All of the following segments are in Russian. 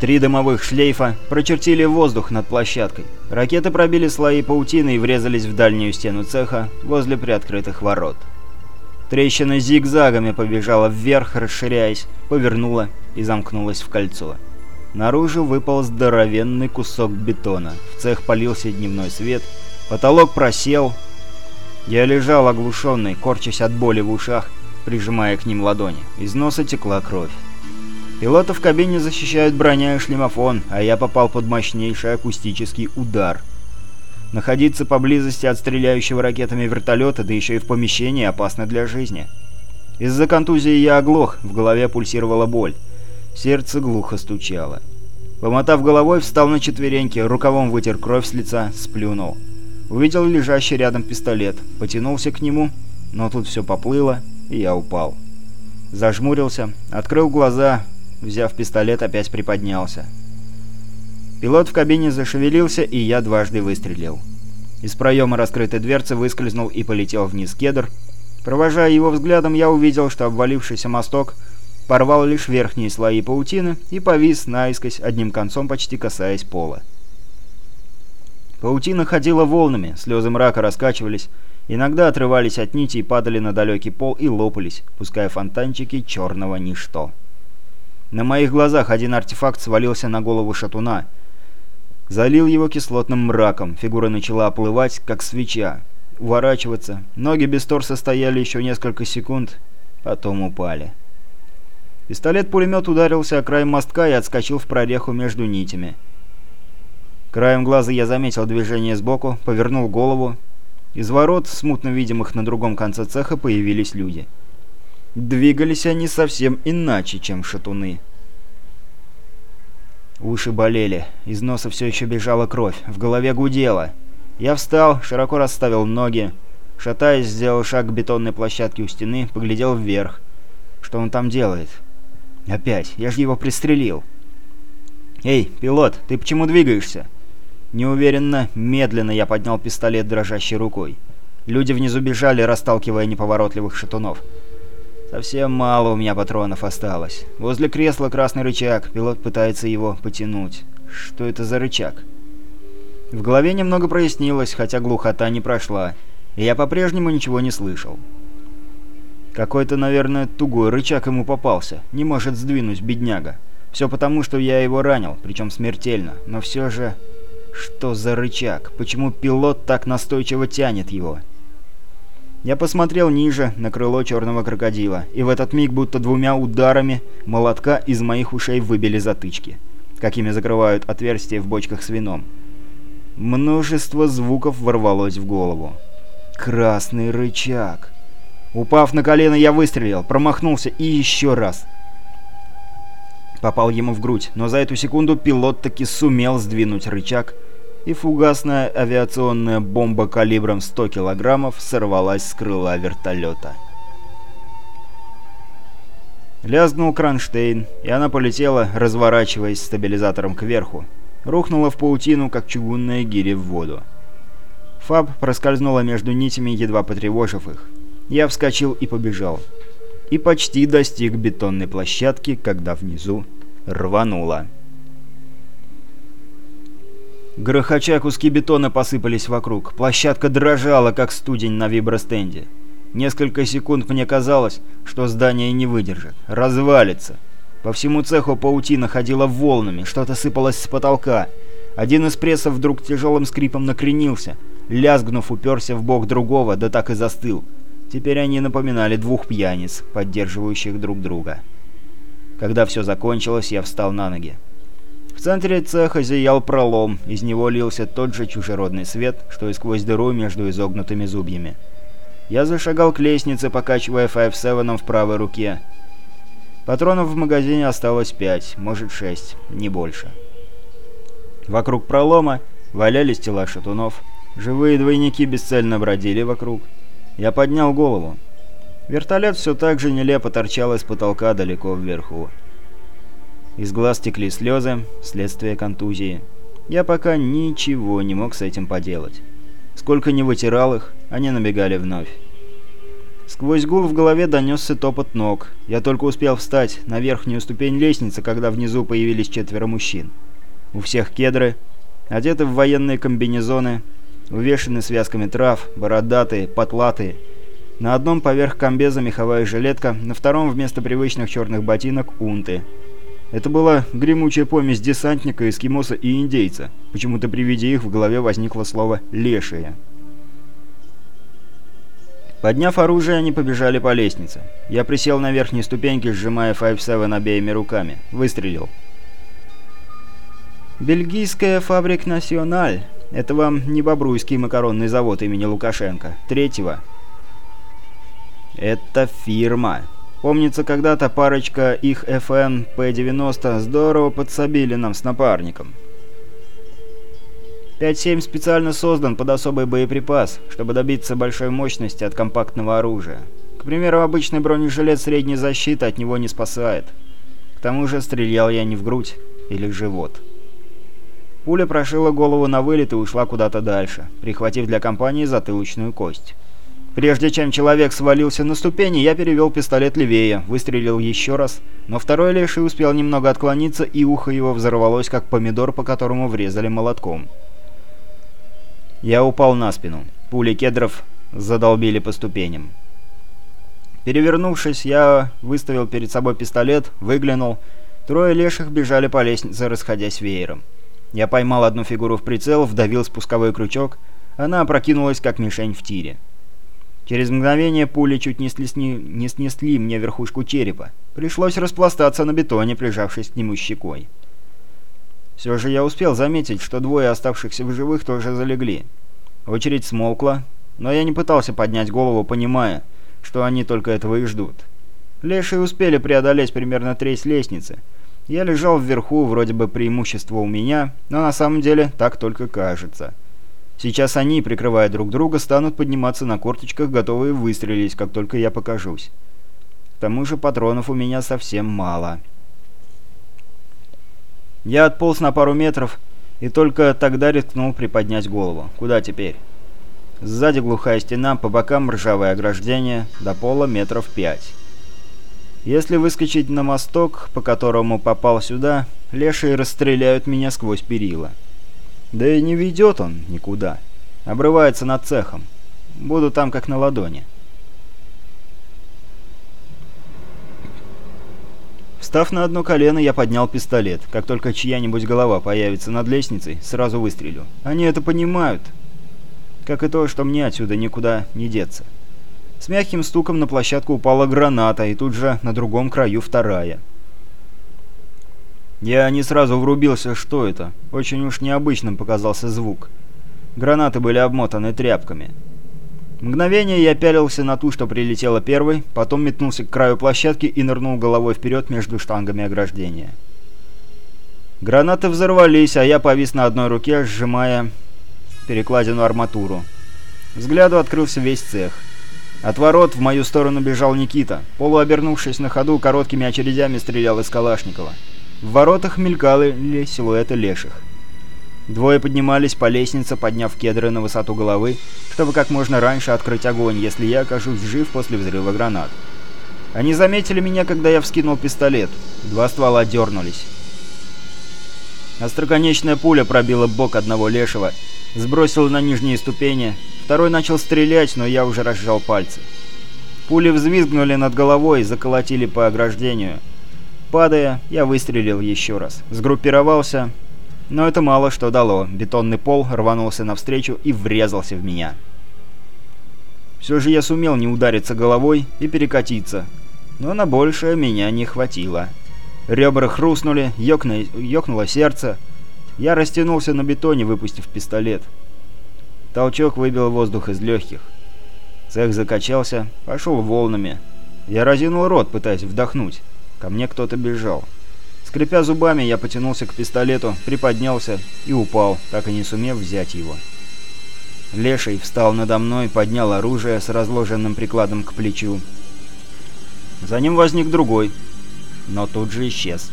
Три дымовых шлейфа прочертили воздух над площадкой. Ракеты пробили слои паутины и врезались в дальнюю стену цеха возле приоткрытых ворот. Трещина зигзагами побежала вверх, расширяясь, повернула и замкнулась в кольцо. Наружу выпал здоровенный кусок бетона. В цех полился дневной свет, потолок просел. Я лежал оглушенный, корчась от боли в ушах, прижимая к ним ладони. Из носа текла кровь. Пилота в кабине защищают броня и шлемофон, а я попал под мощнейший акустический удар. Находиться поблизости от стреляющего ракетами вертолета, да еще и в помещении, опасно для жизни. Из-за контузии я оглох, в голове пульсировала боль. Сердце глухо стучало. Помотав головой, встал на четвереньки, рукавом вытер кровь с лица, сплюнул. Увидел лежащий рядом пистолет, потянулся к нему, но тут все поплыло, и я упал. Зажмурился, открыл глаза, взяв пистолет, опять приподнялся. Пилот в кабине зашевелился, и я дважды выстрелил. Из проема раскрытой дверцы выскользнул и полетел вниз кедр. Провожая его взглядом, я увидел, что обвалившийся мосток порвал лишь верхние слои паутины и повис наискось, одним концом почти касаясь пола. Паутина ходила волнами, слезы мрака раскачивались, иногда отрывались от нити и падали на далекий пол и лопались, пуская фонтанчики черного ничто. На моих глазах один артефакт свалился на голову шатуна. Залил его кислотным мраком, фигура начала оплывать, как свеча. Уворачиваться. Ноги без торса стояли еще несколько секунд, потом упали. Пистолет-пулемет ударился о край мостка и отскочил в прореху между нитями. Краем глаза я заметил движение сбоку, повернул голову. Из ворот, смутно видимых на другом конце цеха, появились люди. Двигались они совсем иначе, чем шатуны. Уши болели, из носа все еще бежала кровь, в голове гудело. Я встал, широко расставил ноги, шатаясь, сделал шаг к бетонной площадке у стены, поглядел вверх. Что он там делает? Опять, я же его пристрелил. «Эй, пилот, ты почему двигаешься?» Неуверенно, медленно я поднял пистолет дрожащей рукой. Люди внизу бежали, расталкивая неповоротливых шатунов. Совсем мало у меня патронов осталось. Возле кресла красный рычаг. Пилот пытается его потянуть. Что это за рычаг? В голове немного прояснилось, хотя глухота не прошла. И я по-прежнему ничего не слышал. Какой-то, наверное, тугой рычаг ему попался. Не может сдвинуть, бедняга. Все потому, что я его ранил, причем смертельно. Но все же... Что за рычаг? Почему пилот так настойчиво тянет его? Я посмотрел ниже, на крыло черного крокодила, и в этот миг будто двумя ударами молотка из моих ушей выбили затычки, какими закрывают отверстия в бочках с вином. Множество звуков ворвалось в голову. Красный рычаг. Упав на колено, я выстрелил, промахнулся и еще раз. Попал ему в грудь, но за эту секунду пилот таки сумел сдвинуть рычаг, и фугасная авиационная бомба калибром 100 килограммов сорвалась с крыла вертолета. Лязгнул кронштейн, и она полетела, разворачиваясь стабилизатором кверху. Рухнула в паутину, как чугунная гиря в воду. Фаб проскользнула между нитями, едва потревожив их. Я вскочил и побежал. И почти достиг бетонной площадки, когда внизу рвануло. Грохоча куски бетона посыпались вокруг. Площадка дрожала, как студень на вибростенде. Несколько секунд мне казалось, что здание не выдержит. Развалится. По всему цеху паутина ходила волнами, что-то сыпалось с потолка. Один из прессов вдруг тяжелым скрипом накренился. Лязгнув, уперся в бок другого, да так и застыл. Теперь они напоминали двух пьяниц, поддерживающих друг друга. Когда все закончилось, я встал на ноги. В центре цеха зиял пролом, из него лился тот же чужеродный свет, что и сквозь дыру между изогнутыми зубьями. Я зашагал к лестнице, покачивая 5-7 в правой руке. Патронов в магазине осталось пять, может шесть, не больше. Вокруг пролома валялись тела шатунов. Живые двойники бесцельно бродили вокруг. Я поднял голову. Вертолет все так же нелепо торчал из потолка далеко вверху. Из глаз текли слезы, следствие контузии. Я пока ничего не мог с этим поделать. Сколько не вытирал их, они набегали вновь. Сквозь гул в голове донесся топот ног. Я только успел встать на верхнюю ступень лестницы, когда внизу появились четверо мужчин. У всех кедры, одеты в военные комбинезоны, увешаны связками трав, бородатые, потлатые. На одном поверх комбеза меховая жилетка, на втором вместо привычных черных ботинок унты. Это была гремучая помесь десантника, эскимоса и индейца. Почему-то при виде их в голове возникло слово «лешие». Подняв оружие, они побежали по лестнице. Я присел на верхней ступеньке, сжимая 5-7 обеими руками. Выстрелил. «Бельгийская фабрик Националь. Это вам не Бобруйский макаронный завод имени Лукашенко. Третьего». «Это фирма. Помнится, когда-то парочка их FN P90 здорово подсобили нам с напарником». 5.7 специально создан под особый боеприпас, чтобы добиться большой мощности от компактного оружия. К примеру, обычный бронежилет средней защиты от него не спасает. К тому же стрелял я не в грудь или в живот. Пуля прошила голову на вылет и ушла куда-то дальше, прихватив для компании затылочную кость. Прежде чем человек свалился на ступени, я перевел пистолет левее, выстрелил еще раз, но второй леший успел немного отклониться, и ухо его взорвалось, как помидор, по которому врезали молотком. Я упал на спину. Пули кедров задолбили по ступеням. Перевернувшись, я выставил перед собой пистолет, выглянул. Трое леших бежали по лестнице, расходясь веером. Я поймал одну фигуру в прицел, вдавил спусковой крючок. Она опрокинулась, как мишень в тире. Через мгновение пули чуть не снесли, не снесли мне верхушку черепа. Пришлось распластаться на бетоне, прижавшись к нему щекой. Все же я успел заметить, что двое оставшихся в живых тоже залегли. Очередь смолкла, но я не пытался поднять голову, понимая, что они только этого и ждут. Лешие успели преодолеть примерно треть лестницы. Я лежал вверху, вроде бы преимущество у меня, но на самом деле так только кажется. Сейчас они, прикрывая друг друга, станут подниматься на корточках, готовые выстрелить, как только я покажусь. К тому же патронов у меня совсем мало. Я отполз на пару метров и только тогда рискнул приподнять голову. Куда теперь? Сзади глухая стена, по бокам ржавое ограждение, до пола метров пять. Если выскочить на мосток, по которому попал сюда, лешие расстреляют меня сквозь перила. Да и не ведет он никуда. Обрывается над цехом. Буду там как на ладони. Встав на одно колено, я поднял пистолет. Как только чья-нибудь голова появится над лестницей, сразу выстрелю. Они это понимают. Как и то, что мне отсюда никуда не деться. С мягким стуком на площадку упала граната, и тут же на другом краю вторая. Я не сразу врубился, что это. Очень уж необычным показался звук. Гранаты были обмотаны тряпками. Мгновение я пялился на ту, что прилетела первой, потом метнулся к краю площадки и нырнул головой вперед между штангами ограждения. Гранаты взорвались, а я повис на одной руке, сжимая перекладину арматуру. Взгляду открылся весь цех. От ворот в мою сторону бежал Никита. Полуобернувшись на ходу, короткими очередями стрелял из Калашникова. В воротах мелькали силуэты леших. Двое поднимались по лестнице, подняв кедры на высоту головы, чтобы как можно раньше открыть огонь, если я окажусь жив после взрыва гранат. Они заметили меня, когда я вскинул пистолет. Два ствола дернулись. Остроконечная пуля пробила бок одного лешего, сбросила на нижние ступени. Второй начал стрелять, но я уже разжал пальцы. Пули взвизгнули над головой, заколотили по ограждению. Падая, я выстрелил еще раз. Сгруппировался но это мало что дало. Бетонный пол рванулся навстречу и врезался в меня. Все же я сумел не удариться головой и перекатиться, но на большее меня не хватило. Ребра хрустнули, ёкно... ёкнуло сердце. Я растянулся на бетоне, выпустив пистолет. Толчок выбил воздух из легких. Цех закачался, пошел волнами. Я разинул рот, пытаясь вдохнуть. Ко мне кто-то бежал. Скрипя зубами, я потянулся к пистолету, приподнялся и упал, так и не сумев взять его. Леший встал надо мной, поднял оружие с разложенным прикладом к плечу. За ним возник другой, но тут же исчез.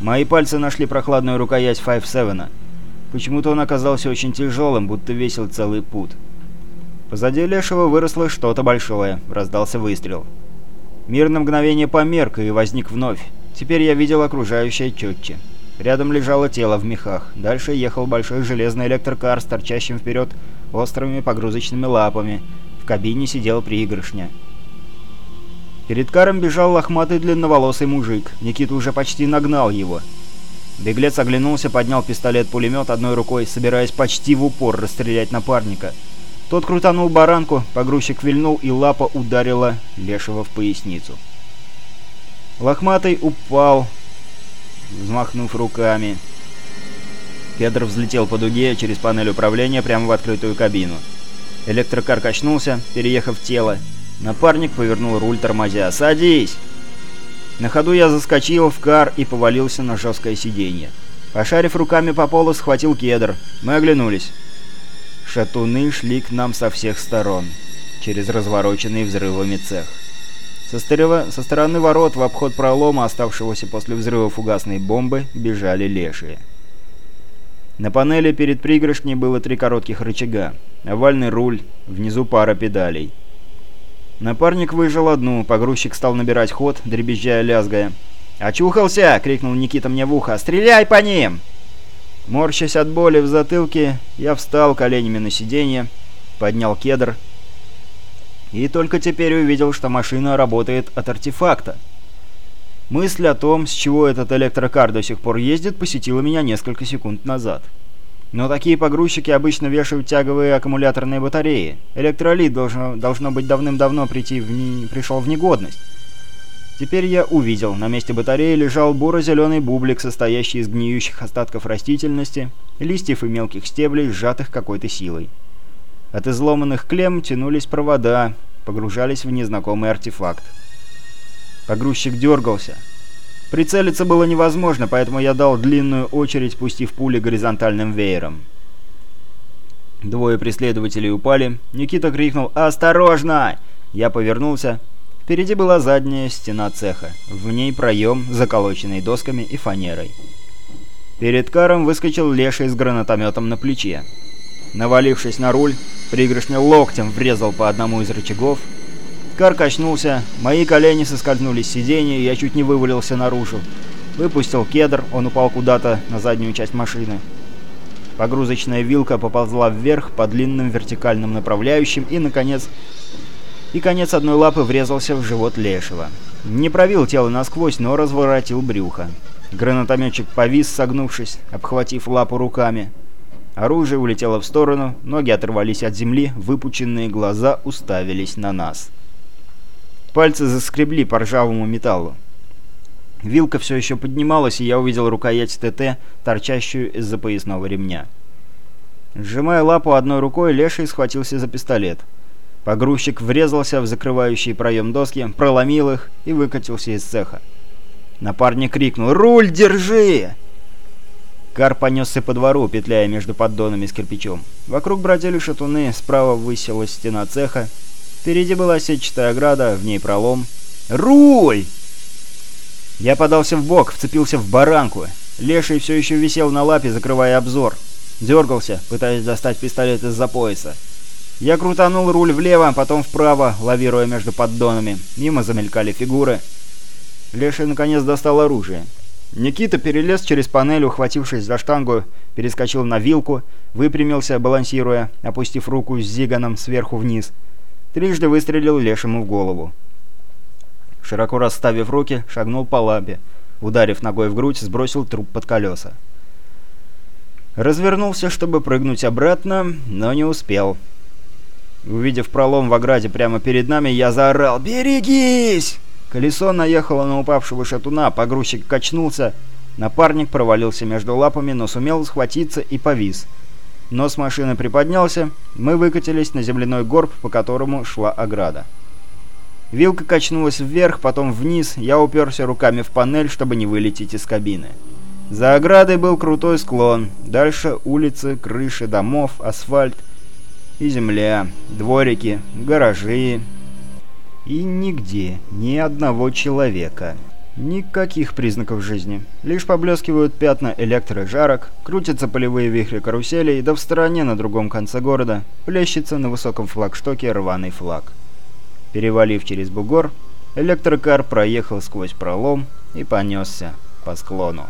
Мои пальцы нашли прохладную рукоять 5-7. Почему-то он оказался очень тяжелым, будто весил целый пут. Позади Лешего выросло что-то большое. Раздался выстрел. Мир на мгновение померк и возник вновь. Теперь я видел окружающее четче. Рядом лежало тело в мехах. Дальше ехал большой железный электрокар с торчащим вперед острыми погрузочными лапами. В кабине сидел приигрышня. Перед каром бежал лохматый длинноволосый мужик. Никита уже почти нагнал его. Беглец оглянулся, поднял пистолет-пулемет одной рукой, собираясь почти в упор расстрелять напарника. Тот крутанул баранку, погрузчик вильнул, и лапа ударила Лешего в поясницу. Лохматый упал, взмахнув руками. Кедр взлетел по дуге через панель управления прямо в открытую кабину. Электрокар качнулся, переехав тело. Напарник повернул руль тормозя. «Садись!» На ходу я заскочил в кар и повалился на жесткое сиденье. Пошарив руками по полу, схватил кедр. Мы оглянулись. Шатуны шли к нам со всех сторон, через развороченный взрывами цех. Со, стерево... со стороны ворот в обход пролома, оставшегося после взрыва фугасной бомбы, бежали лешие. На панели перед пригоршней было три коротких рычага, овальный руль, внизу пара педалей. Напарник выжил одну, погрузчик стал набирать ход, дребезжая лязгая. «Очухался!» — крикнул Никита мне в ухо. «Стреляй по ним!» Морщась от боли в затылке, я встал коленями на сиденье, поднял кедр и только теперь увидел, что машина работает от артефакта. Мысль о том, с чего этот электрокар до сих пор ездит, посетила меня несколько секунд назад. Но такие погрузчики обычно вешают тяговые аккумуляторные батареи. Электролит должно, должно быть давным-давно прийти в не, пришел в негодность. Теперь я увидел, на месте батареи лежал буро-зеленый бублик, состоящий из гниющих остатков растительности, листьев и мелких стеблей, сжатых какой-то силой. От изломанных клемм тянулись провода, погружались в незнакомый артефакт. Погрузчик дергался. Прицелиться было невозможно, поэтому я дал длинную очередь, пустив пули горизонтальным веером. Двое преследователей упали. Никита крикнул «Осторожно!» Я повернулся. Впереди была задняя стена цеха. В ней проем, заколоченный досками и фанерой. Перед каром выскочил леший с гранатометом на плече. Навалившись на руль, пригоршня локтем врезал по одному из рычагов, Кар качнулся, мои колени соскользнули с сиденья, я чуть не вывалился наружу. Выпустил кедр, он упал куда-то на заднюю часть машины. Погрузочная вилка поползла вверх по длинным вертикальным направляющим и, наконец... И конец одной лапы врезался в живот Лешего. Не провил тело насквозь, но разворотил брюхо. Гранатометчик повис, согнувшись, обхватив лапу руками. Оружие улетело в сторону, ноги оторвались от земли, выпученные глаза уставились на нас. Пальцы заскребли по ржавому металлу. Вилка все еще поднималась, и я увидел рукоять ТТ, торчащую из-за поясного ремня. Сжимая лапу одной рукой, Леший схватился за пистолет. Погрузчик врезался в закрывающий проем доски, проломил их и выкатился из цеха. Напарник крикнул «Руль держи!» Кар понесся по двору, петляя между поддонами с кирпичом. Вокруг бродили шатуны, справа высилась стена цеха, Впереди была сетчатая ограда, в ней пролом. «Руль!» Я подался в бок, вцепился в баранку. Леший все еще висел на лапе, закрывая обзор. Дергался, пытаясь достать пистолет из-за пояса. Я крутанул руль влево, потом вправо, лавируя между поддонами. Мимо замелькали фигуры. Леший наконец достал оружие. Никита перелез через панель, ухватившись за штангу, перескочил на вилку, выпрямился, балансируя, опустив руку с зиганом сверху вниз — Трижды выстрелил лешему в голову. Широко расставив руки, шагнул по лапе. Ударив ногой в грудь, сбросил труп под колеса. Развернулся, чтобы прыгнуть обратно, но не успел. Увидев пролом в ограде прямо перед нами, я заорал «Берегись!». Колесо наехало на упавшего шатуна, погрузчик качнулся. Напарник провалился между лапами, но сумел схватиться и повис – Нос машины приподнялся, мы выкатились на земляной горб, по которому шла ограда. Вилка качнулась вверх, потом вниз, я уперся руками в панель, чтобы не вылететь из кабины. За оградой был крутой склон, дальше улицы, крыши домов, асфальт и земля, дворики, гаражи и нигде ни одного человека. Никаких признаков жизни. Лишь поблескивают пятна электрожарок, крутятся полевые вихри каруселей, да в стороне на другом конце города плещется на высоком флагштоке рваный флаг. Перевалив через бугор, электрокар проехал сквозь пролом и понесся по склону.